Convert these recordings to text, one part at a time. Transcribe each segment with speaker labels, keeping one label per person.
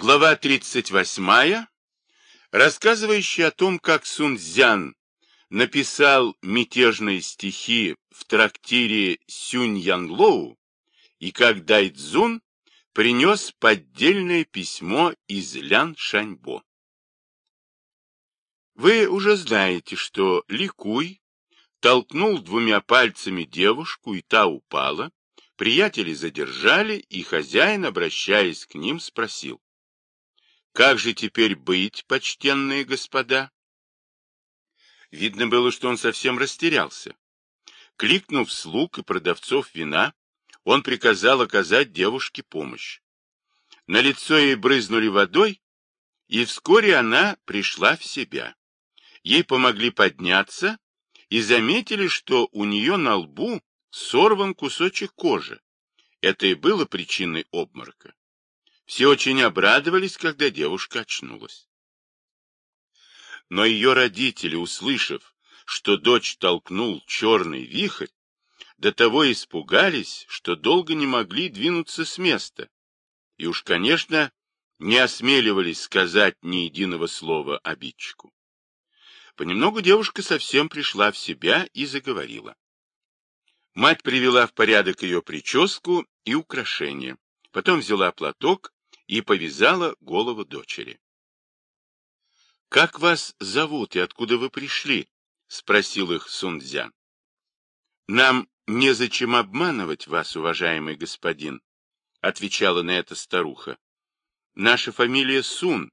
Speaker 1: Глава 38, рассказывающая о том, как Сунцзян написал мятежные стихи в трактире Сюнь-Ян-Лоу и как Дайцзун принес поддельное письмо из Лян-Шаньбо. Вы уже знаете, что Ликуй толкнул двумя пальцами девушку, и та упала. Приятели задержали, и хозяин, обращаясь к ним, спросил. Как же теперь быть, почтенные господа? Видно было, что он совсем растерялся. Кликнув слуг и продавцов вина, он приказал оказать девушке помощь. На лицо ей брызнули водой, и вскоре она пришла в себя. Ей помогли подняться и заметили, что у нее на лбу сорван кусочек кожи. Это и было причиной обморока. Все очень обрадовались, когда девушка очнулась. Но ее родители, услышав, что дочь толкнул черный вихрь, до того испугались, что долго не могли двинуться с места. И уж, конечно, не осмеливались сказать ни единого слова обидчику. Понемногу девушка совсем пришла в себя и заговорила. Мать привела в порядок ее прическу и украшения, потом взяла платок и повязала голову дочери. — Как вас зовут и откуда вы пришли? — спросил их Сунцзян. — Нам незачем обманывать вас, уважаемый господин, — отвечала на это старуха. — Наша фамилия Сун,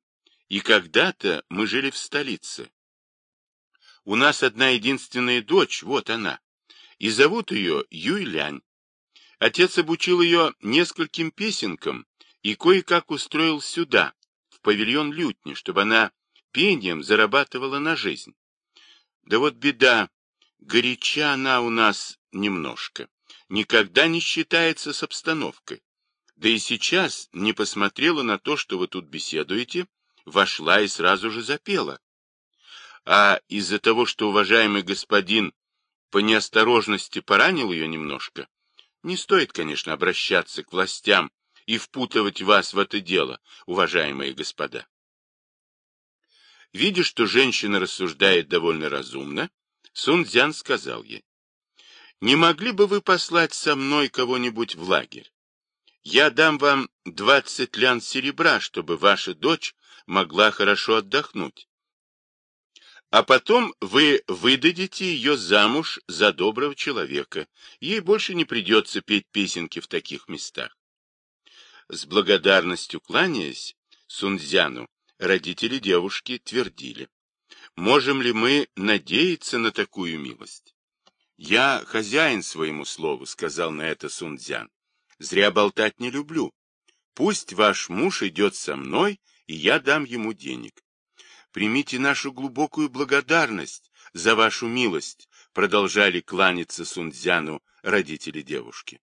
Speaker 1: и когда-то мы жили в столице. У нас одна единственная дочь, вот она, и зовут ее Юйлянь. Отец обучил ее нескольким песенкам, и кое-как устроил сюда, в павильон лютни, чтобы она пением зарабатывала на жизнь. Да вот беда, горяча она у нас немножко, никогда не считается с обстановкой. Да и сейчас не посмотрела на то, что вы тут беседуете, вошла и сразу же запела. А из-за того, что уважаемый господин по неосторожности поранил ее немножко, не стоит, конечно, обращаться к властям и впутывать вас в это дело, уважаемые господа. Видя, что женщина рассуждает довольно разумно, Сунцзян сказал ей, «Не могли бы вы послать со мной кого-нибудь в лагерь? Я дам вам двадцать лян серебра, чтобы ваша дочь могла хорошо отдохнуть. А потом вы выдадите ее замуж за доброго человека. Ей больше не придется петь песенки в таких местах. С благодарностью кланяясь Сунцзяну, родители девушки твердили. Можем ли мы надеяться на такую милость? Я хозяин своему слову, сказал на это Сунцзян. Зря болтать не люблю. Пусть ваш муж идет со мной, и я дам ему денег. Примите нашу глубокую благодарность за вашу милость, продолжали кланяться Сунцзяну родители девушки.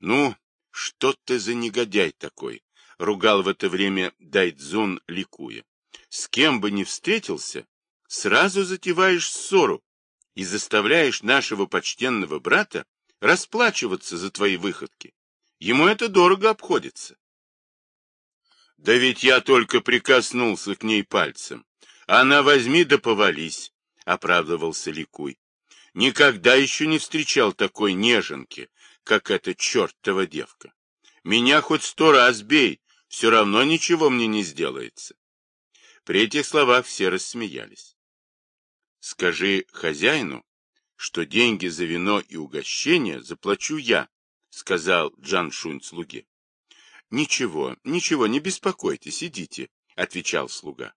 Speaker 1: Ну, что ты за негодяй такой? Ругал в это время Дайдзун, ликуя. С кем бы ни встретился, сразу затеваешь ссору и заставляешь нашего почтенного брата расплачиваться за твои выходки. Ему это дорого обходится. Да ведь я только прикоснулся к ней пальцем. Она возьми да повались, — оправдывался Ликуй. Никогда еще не встречал такой неженки, как эта чертова девка. Меня хоть сто раз бей, все равно ничего мне не сделается. При этих словах все рассмеялись. Скажи хозяину, что деньги за вино и угощение заплачу я, сказал Джан Шунь слуге. Ничего, ничего, не беспокойтесь, идите, отвечал слуга.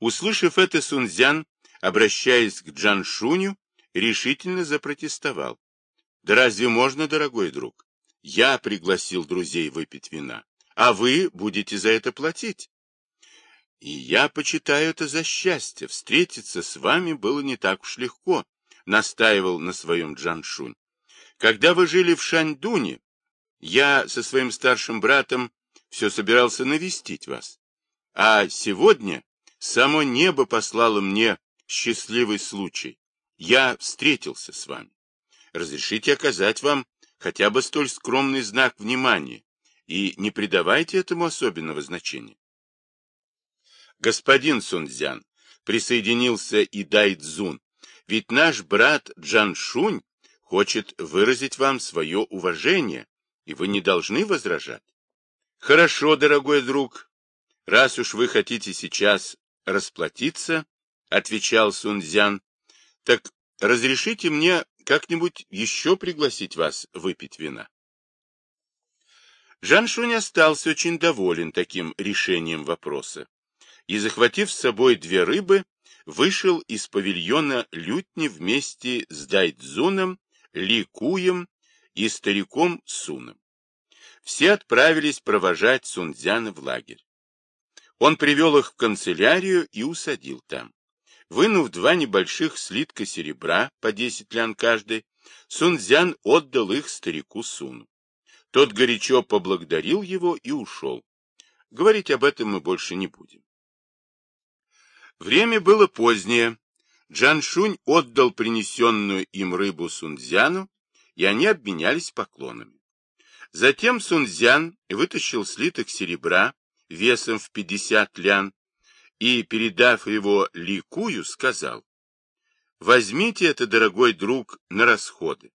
Speaker 1: Услышав это, Сунцзян, обращаясь к Джан Шуню, решительно запротестовал. Да разве можно, дорогой друг? Я пригласил друзей выпить вина, а вы будете за это платить. И я почитаю это за счастье. Встретиться с вами было не так уж легко, настаивал на своем Джаншунь. Когда вы жили в Шаньдуне, я со своим старшим братом все собирался навестить вас. А сегодня само небо послало мне счастливый случай. Я встретился с вами. Разрешите оказать вам хотя бы столь скромный знак внимания, и не придавайте этому особенного значения. Господин Сунцзян, присоединился и Дайцзун, ведь наш брат Джаншунь хочет выразить вам свое уважение, и вы не должны возражать. Хорошо, дорогой друг, раз уж вы хотите сейчас расплатиться, отвечал Сунцзян, так разрешите мне как-нибудь еще пригласить вас выпить вина. Жан Шунь остался очень доволен таким решением вопроса и, захватив с собой две рыбы, вышел из павильона лютни вместе с Дайдзуном, Ли Куем и стариком Суном. Все отправились провожать Сунцзяна в лагерь. Он привел их в канцелярию и усадил там. Вынув два небольших слитка серебра по десять лян каждый, Сунцзян отдал их старику Суну. Тот горячо поблагодарил его и ушел. Говорить об этом мы больше не будем. Время было позднее. Джаншунь отдал принесенную им рыбу Сунцзяну, и они обменялись поклонами. Затем Сунцзян вытащил слиток серебра весом в 50 лян и, передав его Ликую, сказал, «Возьмите это, дорогой друг, на расходы.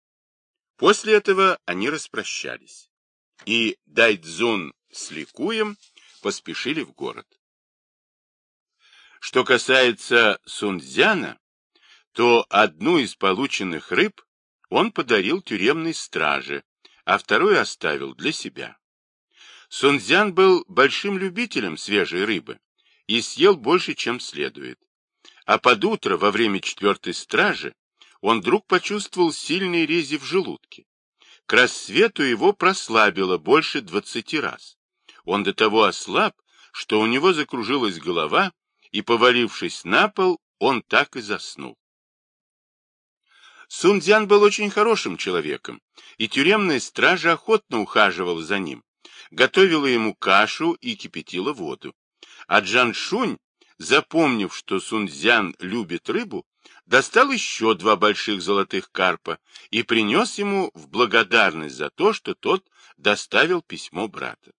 Speaker 1: После этого они распрощались, и Дайдзун с Ликуем поспешили в город. Что касается Сунцзяна, то одну из полученных рыб он подарил тюремной страже, а вторую оставил для себя. Сунцзян был большим любителем свежей рыбы и съел больше, чем следует. А под утро, во время четвертой стражи, он вдруг почувствовал сильные рези в желудке. К рассвету его прослабило больше двадцати раз. Он до того ослаб, что у него закружилась голова, и, повалившись на пол, он так и заснул. Сунцзян был очень хорошим человеком, и тюремная стража охотно ухаживала за ним, готовила ему кашу и кипятила воду. А Джан Шунь, запомнив, что Сунцзян любит рыбу, достал еще два больших золотых карпа и принес ему в благодарность за то, что тот доставил письмо брата.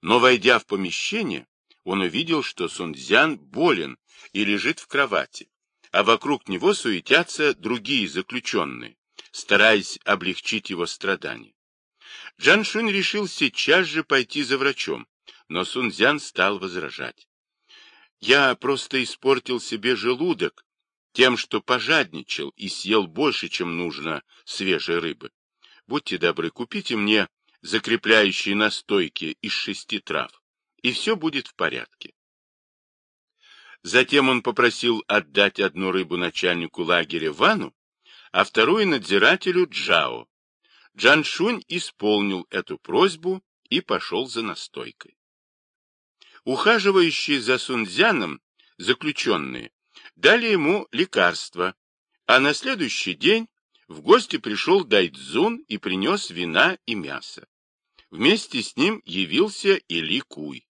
Speaker 1: Но, войдя в помещение, он увидел, что Сунцзян болен и лежит в кровати, а вокруг него суетятся другие заключенные, стараясь облегчить его страдания. Джан Шунь решил сейчас же пойти за врачом, но Сунцзян стал возражать. «Я просто испортил себе желудок тем, что пожадничал и съел больше, чем нужно свежей рыбы. Будьте добры, купите мне закрепляющие настойки из шести трав и все будет в порядке. Затем он попросил отдать одну рыбу начальнику лагеря Вану, а вторую надзирателю Джао. Джаншунь исполнил эту просьбу и пошел за настойкой. Ухаживающие за Сунцзяном заключенные дали ему лекарство, а на следующий день в гости пришел Дайдзун и принес вина и мясо. Вместе с ним явился и Ли Куй.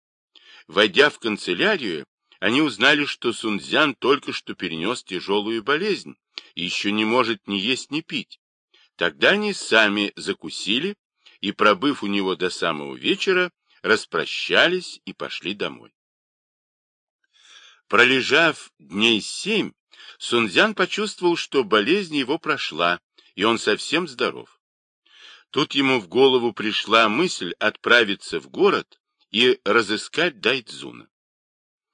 Speaker 1: Войдя в канцелярию, они узнали, что Сунцзян только что перенес тяжелую болезнь и еще не может ни есть, ни пить. Тогда они сами закусили и, пробыв у него до самого вечера, распрощались и пошли домой. Пролежав дней семь, Сунцзян почувствовал, что болезнь его прошла, и он совсем здоров. Тут ему в голову пришла мысль отправиться в город и разыскать Дайдзуна.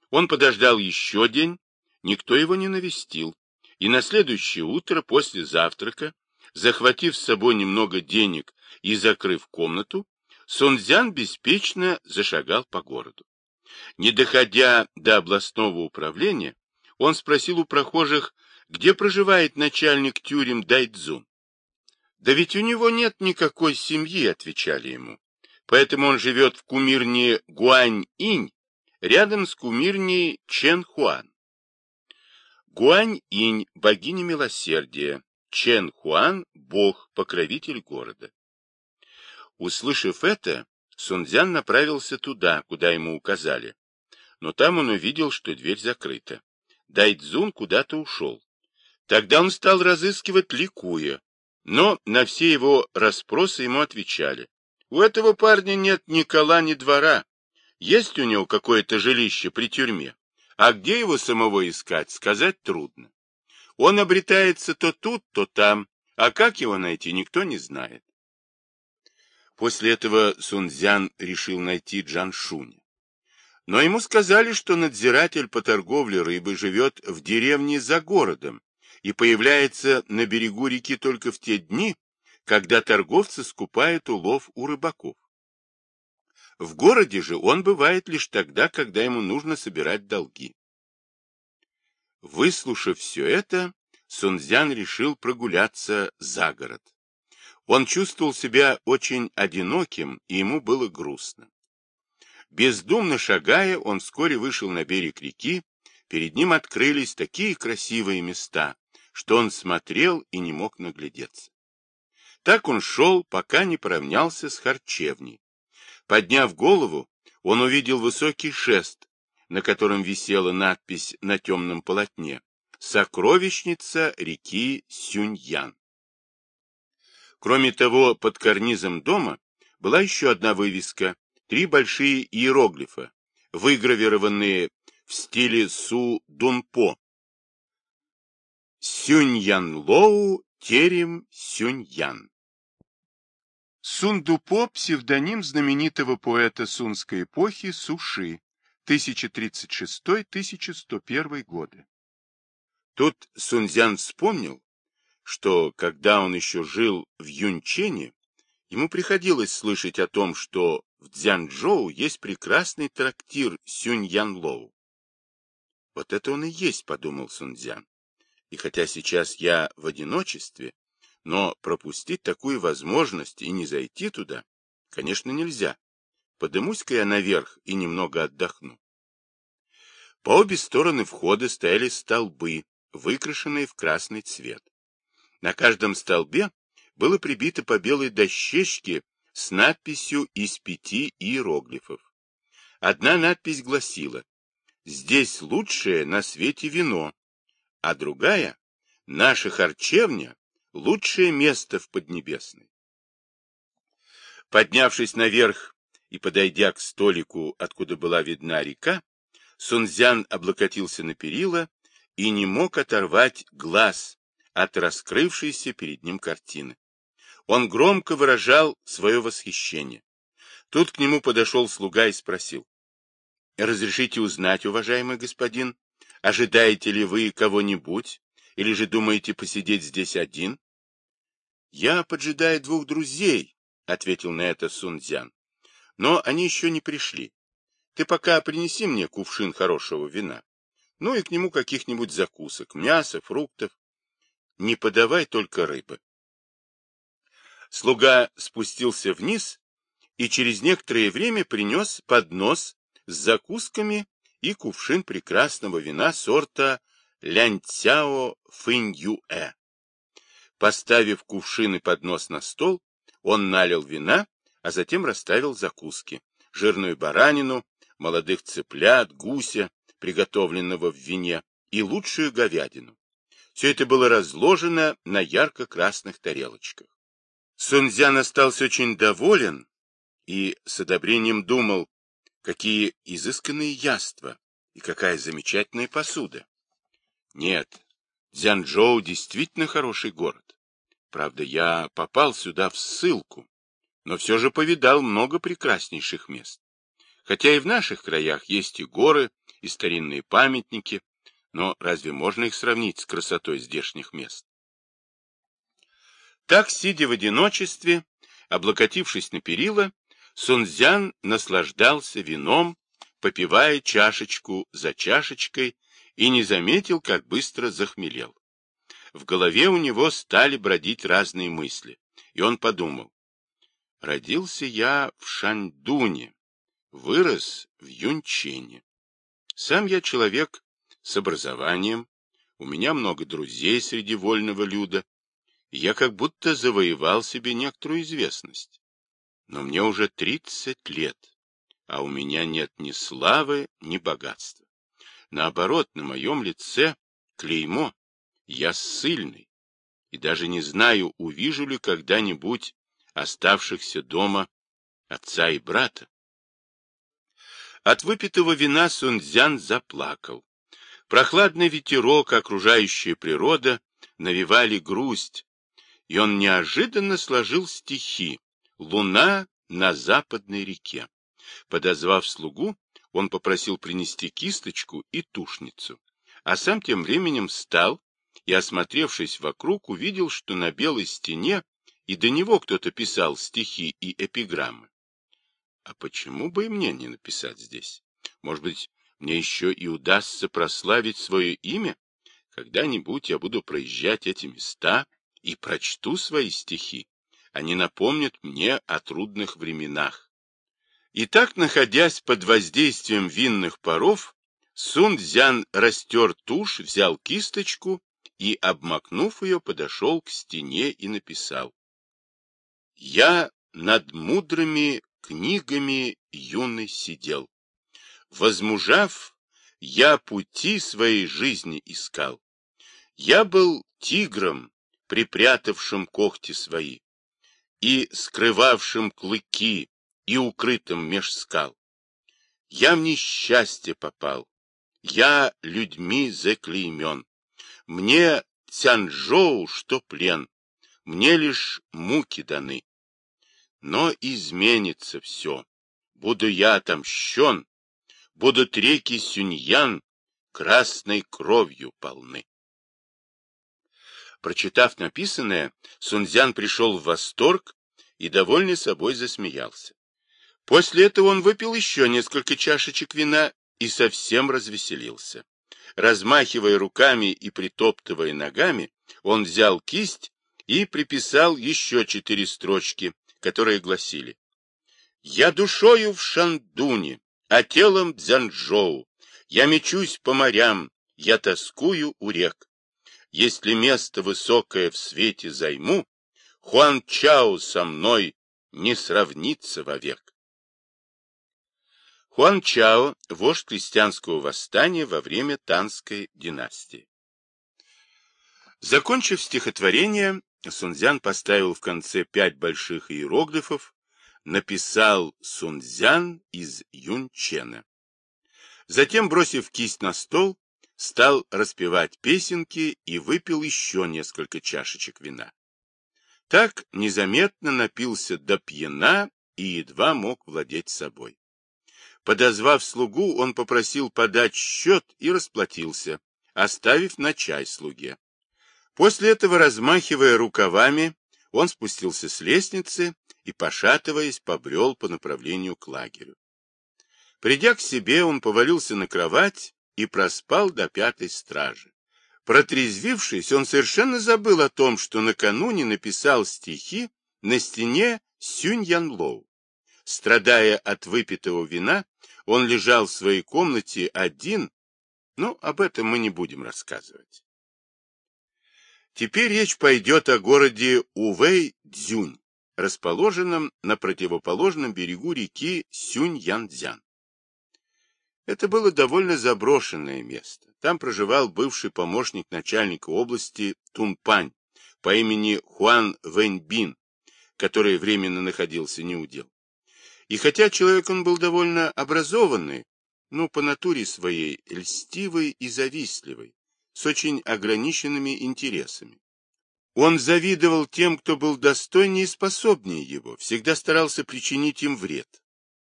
Speaker 1: Он подождал еще день, никто его не навестил, и на следующее утро после завтрака, захватив с собой немного денег и закрыв комнату, Сунцзян беспечно зашагал по городу. Не доходя до областного управления, он спросил у прохожих, где проживает начальник тюрем Дайдзун. «Да ведь у него нет никакой семьи», — отвечали ему. Поэтому он живет в кумирне Гуань-Инь, рядом с кумирней Чен-Хуан. Гуань-Инь – богиня милосердия, Чен-Хуан – бог, покровитель города. Услышав это, Сунцзян направился туда, куда ему указали. Но там он увидел, что дверь закрыта. Дайцзун куда-то ушел. Тогда он стал разыскивать Ликуя, но на все его расспросы ему отвечали. У этого парня нет ни кола, ни двора. Есть у него какое-то жилище при тюрьме, а где его самого искать, сказать трудно. Он обретается то тут, то там, а как его найти, никто не знает. После этого Сунцзян решил найти Джан Шуня. Но ему сказали, что надзиратель по торговле рыбой живет в деревне за городом и появляется на берегу реки только в те дни, когда торговцы скупают улов у рыбаков. В городе же он бывает лишь тогда, когда ему нужно собирать долги. Выслушав все это, Сунцзян решил прогуляться за город. Он чувствовал себя очень одиноким, и ему было грустно. Бездумно шагая, он вскоре вышел на берег реки, перед ним открылись такие красивые места, что он смотрел и не мог наглядеться. Так он шел, пока не поравнялся с харчевней. Подняв голову, он увидел высокий шест, на котором висела надпись на темном полотне «Сокровищница реки Сюньян». Кроме того, под карнизом дома была еще одна вывеска, три большие иероглифа, выгравированные в стиле Су-Дунпо. Сюньян-Лоу, терем Сюньян. Сундупо – псевдоним знаменитого поэта сунской эпохи Суши, 1036-1101 годы. Тут Сунцзян вспомнил, что, когда он еще жил в Юнчене, ему приходилось слышать о том, что в Цзянчжоу есть прекрасный трактир Сюньянлоу. Вот это он и есть, подумал Сунцзян. И хотя сейчас я в одиночестве, но пропустить такую возможность и не зайти туда, конечно, нельзя. Подымусь-ка я наверх и немного отдохну. По обе стороны входа стояли столбы, выкрашенные в красный цвет. На каждом столбе было прибито по белой дощечке с надписью из пяти иероглифов. Одна надпись гласила «Здесь лучшее на свете вино», а другая «Наша харчевня – лучшее место в Поднебесной». Поднявшись наверх и подойдя к столику, откуда была видна река, Сунцзян облокотился на перила и не мог оторвать глаз от раскрывшейся перед ним картины. Он громко выражал свое восхищение. Тут к нему подошел слуга и спросил. — Разрешите узнать, уважаемый господин, ожидаете ли вы кого-нибудь, или же думаете посидеть здесь один? — Я поджидаю двух друзей, — ответил на это Сунцзян. — Но они еще не пришли. Ты пока принеси мне кувшин хорошего вина. Ну и к нему каких-нибудь закусок, мяса, фруктов не подавай только рыбы. Слуга спустился вниз и через некоторое время принес поднос с закусками и кувшин прекрасного вина сорта Ляньцяо Фыньюэ. Поставив кувшин и поднос на стол, он налил вина, а затем расставил закуски, жирную баранину, молодых цыплят, гуся, приготовленного в вине, и лучшую говядину. Все это было разложено на ярко-красных тарелочках. Сунцзян остался очень доволен и с одобрением думал, какие изысканные яства и какая замечательная посуда. Нет, Цзянчжоу действительно хороший город. Правда, я попал сюда в ссылку, но все же повидал много прекраснейших мест. Хотя и в наших краях есть и горы, и старинные памятники, но разве можно их сравнить с красотой здешних мест? Так, сидя в одиночестве, облокотившись на перила, Сунцзян наслаждался вином, попивая чашечку за чашечкой, и не заметил, как быстро захмелел. В голове у него стали бродить разные мысли, и он подумал, родился я в Шаньдуне, вырос в Юнчене. Сам я человек с образованием, у меня много друзей среди вольного люда, я как будто завоевал себе некоторую известность. Но мне уже тридцать лет, а у меня нет ни славы, ни богатства. Наоборот, на моем лице клеймо, я ссыльный, и даже не знаю, увижу ли когда-нибудь оставшихся дома отца и брата. От выпитого вина Сунцзян заплакал. Прохладный ветерок, окружающая природа, навевали грусть, и он неожиданно сложил стихи «Луна на западной реке». Подозвав слугу, он попросил принести кисточку и тушницу, а сам тем временем встал и, осмотревшись вокруг, увидел, что на белой стене и до него кто-то писал стихи и эпиграммы. А почему бы и мне не написать здесь? Может быть, мне еще и удастся прославить свое имя? Когда-нибудь я буду проезжать эти места и прочту свои стихи. Они напомнят мне о трудных временах. И так, находясь под воздействием винных паров, Сун Цзян растер тушь, взял кисточку и, обмакнув ее, подошел к стене и написал. «Я над мудрыми книгами юный сидел. Возмужав, я пути своей жизни искал. Я был тигром, припрятавшим когти свои, и скрывавшим клыки, и укрытым меж скал. Я в несчастье попал, я людьми заклеймен. Мне Цянжоу, что плен, мне лишь муки даны. Но изменится все. Буду я отомщен, будут реки Сюньян красной кровью полны. Прочитав написанное, Сунцзян пришел в восторг и, довольный собой, засмеялся. После этого он выпил еще несколько чашечек вина и совсем развеселился. Размахивая руками и притоптывая ногами, он взял кисть и приписал еще четыре строчки, которые гласили «Я душою в Шандуне, а телом Дзянчжоу, я мечусь по морям, я тоскую у рек. Если место высокое в свете займу, Хуан Чао со мной не сравнится вовек». Хуан Чао – вождь крестьянского восстания во время Танской династии. Закончив стихотворение, Сунцзян поставил в конце пять больших иероглифов, написал Сунцзян из Юнчена. Затем, бросив кисть на стол, стал распевать песенки и выпил еще несколько чашечек вина. Так незаметно напился до пьяна и едва мог владеть собой. Подозвав слугу, он попросил подать счет и расплатился, оставив на чай слуге. После этого, размахивая рукавами, он спустился с лестницы и, пошатываясь, побрел по направлению к лагерю. Придя к себе, он повалился на кровать и проспал до пятой стражи. Протрезвившись, он совершенно забыл о том, что накануне написал стихи на стене Сюнь-Ян-Лоу. Страдая от выпитого вина, он лежал в своей комнате один, но об этом мы не будем рассказывать. Теперь речь пойдет о городе Увэй-Дзюнь, расположенном на противоположном берегу реки Сюнь-Янцзян. Это было довольно заброшенное место. Там проживал бывший помощник начальника области Тунпань по имени Хуан Вэньбин, который временно находился неудел. И хотя человек он был довольно образованный, но по натуре своей льстивый и завистливый, с очень ограниченными интересами. Он завидовал тем, кто был достойнее и способнее его, всегда старался причинить им вред.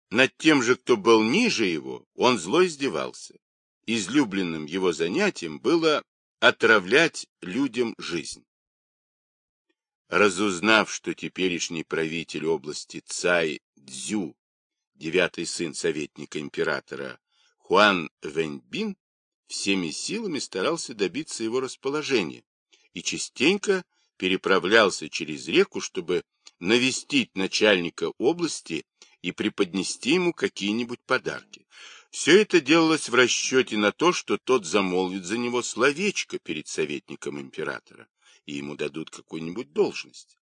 Speaker 1: Над тем же, кто был ниже его, он зло издевался. Излюбленным его занятием было отравлять людям жизнь. Разузнав, что теперешний правитель области Цай Цзю, девятый сын советника императора Хуан Вэньбин, всеми силами старался добиться его расположения и частенько переправлялся через реку, чтобы навестить начальника области и преподнести ему какие-нибудь подарки. Все это делалось в расчете на то, что тот замолвит за него словечко перед советником императора, и ему дадут какую-нибудь должность.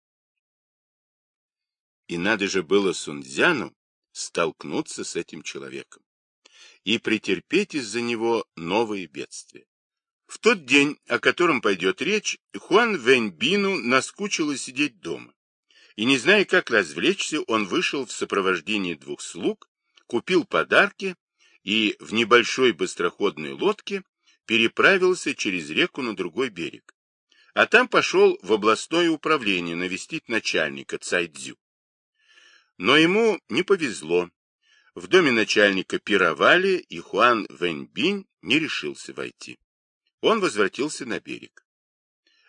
Speaker 1: И надо же было Сунцзяну столкнуться с этим человеком и претерпеть из-за него новые бедствия. В тот день, о котором пойдет речь, Хуан Вэньбину наскучило сидеть дома. И не зная, как развлечься, он вышел в сопровождении двух слуг, купил подарки и в небольшой быстроходной лодке переправился через реку на другой берег. А там пошел в областное управление навестить начальника Цайдзю. Но ему не повезло. В доме начальника пировали, и Хуан Вэньбинь не решился войти. Он возвратился на берег.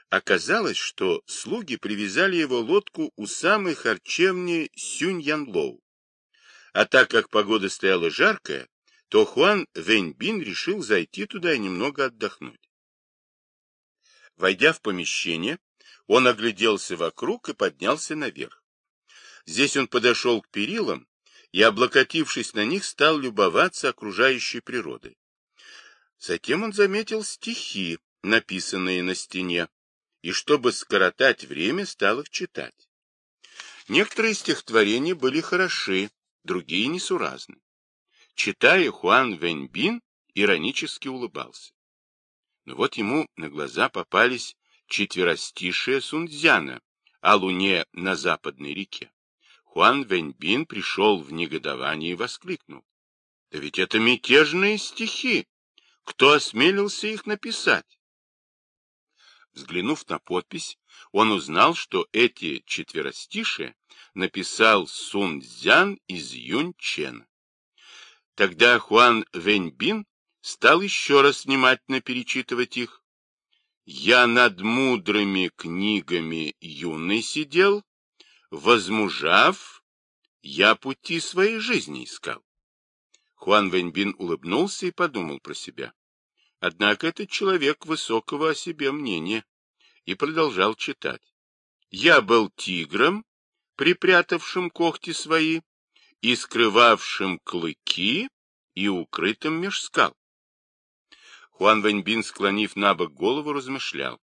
Speaker 1: Оказалось, что слуги привязали его лодку у самой харчевни Сюнь-Янлоу. А так как погода стояла жаркая, то Хуан Вэньбин решил зайти туда и немного отдохнуть. Войдя в помещение, он огляделся вокруг и поднялся наверх. Здесь он подошел к перилам и, облокотившись на них, стал любоваться окружающей природой. Затем он заметил стихи, написанные на стене, и, чтобы скоротать время, стал их читать. Некоторые стихотворения были хороши, другие несуразны. Читая, Хуан Вэньбин иронически улыбался. Но вот ему на глаза попались четверостишие Сунцзяна о луне на западной реке. Хуан Вэньбин пришел в негодование и воскликнул. Да ведь это мятежные стихи! Кто осмелился их написать? Взглянув на подпись, он узнал, что эти четверостишие написал Сун Цзян из Юньчена. Тогда Хуан Вэньбин стал еще раз внимательно перечитывать их. «Я над мудрыми книгами юный сидел, возмужав, я пути своей жизни искал». Хуан Вэньбин улыбнулся и подумал про себя. Однако этот человек высокого о себе мнения и продолжал читать. «Я был тигром, припрятавшим когти свои и скрывавшим клыки и укрытым меж скал. Хуан Вэньбин, склонив на бок голову, размышлял.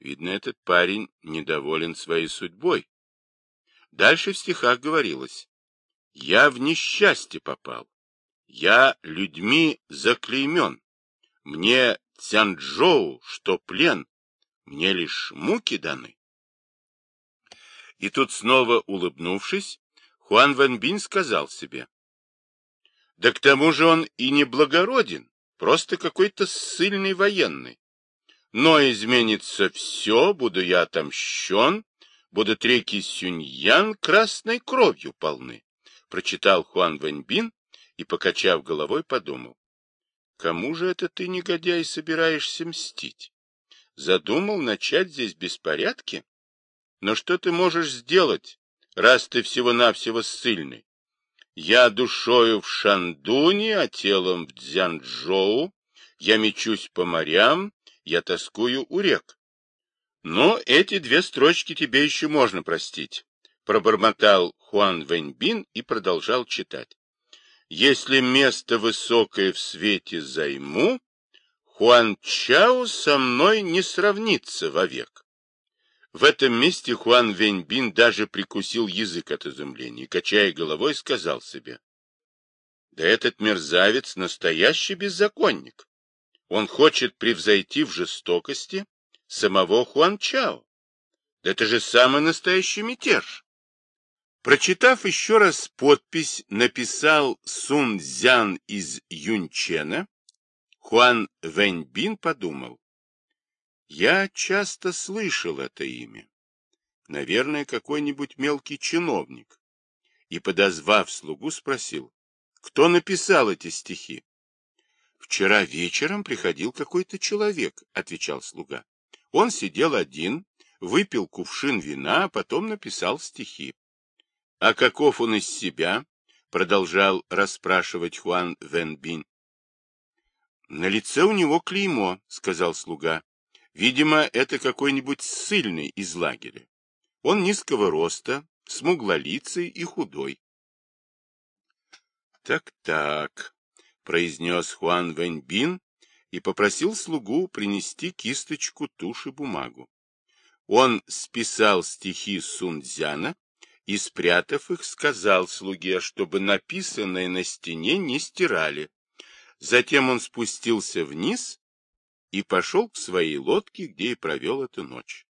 Speaker 1: Видно, этот парень недоволен своей судьбой. Дальше в стихах говорилось. «Я в несчастье попал. Я людьми заклеймен. Мне Цянчжоу, что плен, мне лишь муки даны. И тут снова улыбнувшись, Хуан Вэнбин сказал себе. Да к тому же он и не благороден, просто какой-то ссыльный военный. Но изменится все, буду я отомщен, будут реки Сюньян красной кровью полны. Прочитал Хуан Вэньбин и, покачав головой, подумал. Кому же это ты, негодяй, собираешься мстить? Задумал начать здесь беспорядки? Но что ты можешь сделать, раз ты всего-навсего ссыльный? Я душою в Шандуне, а телом в Дзянчжоу, я мечусь по морям, я тоскую у рек. Но эти две строчки тебе еще можно простить, пробормотал Хуан Вэньбин и продолжал читать. Если место высокое в свете займу, Хуан Чао со мной не сравнится вовек. В этом месте Хуан Веньбин даже прикусил язык от изумления, качая головой, сказал себе. Да этот мерзавец настоящий беззаконник. Он хочет превзойти в жестокости самого Хуан Чао. Да это же самый настоящий мятеж. Прочитав еще раз подпись, написал Сун Цзян из Юнчена, Хуан Вэньбин подумал, я часто слышал это имя. Наверное, какой-нибудь мелкий чиновник. И, подозвав слугу, спросил, кто написал эти стихи? Вчера вечером приходил какой-то человек, отвечал слуга. Он сидел один, выпил кувшин вина, а потом написал стихи. А каков он из себя? Продолжал расспрашивать Хуан Венбин. На лице у него клеймо, сказал слуга. Видимо, это какой-нибудь ссыльный из лагеря. Он низкого роста, смуглолицый и худой. Так-так, произнес Хуан Вэньбин и попросил слугу принести кисточку, тушь и бумагу. Он списал стихи Сунцзяна и, спрятав их, сказал слуге, чтобы написанное на стене не стирали. Затем он спустился вниз и пошел к своей лодке, где и провел эту ночь.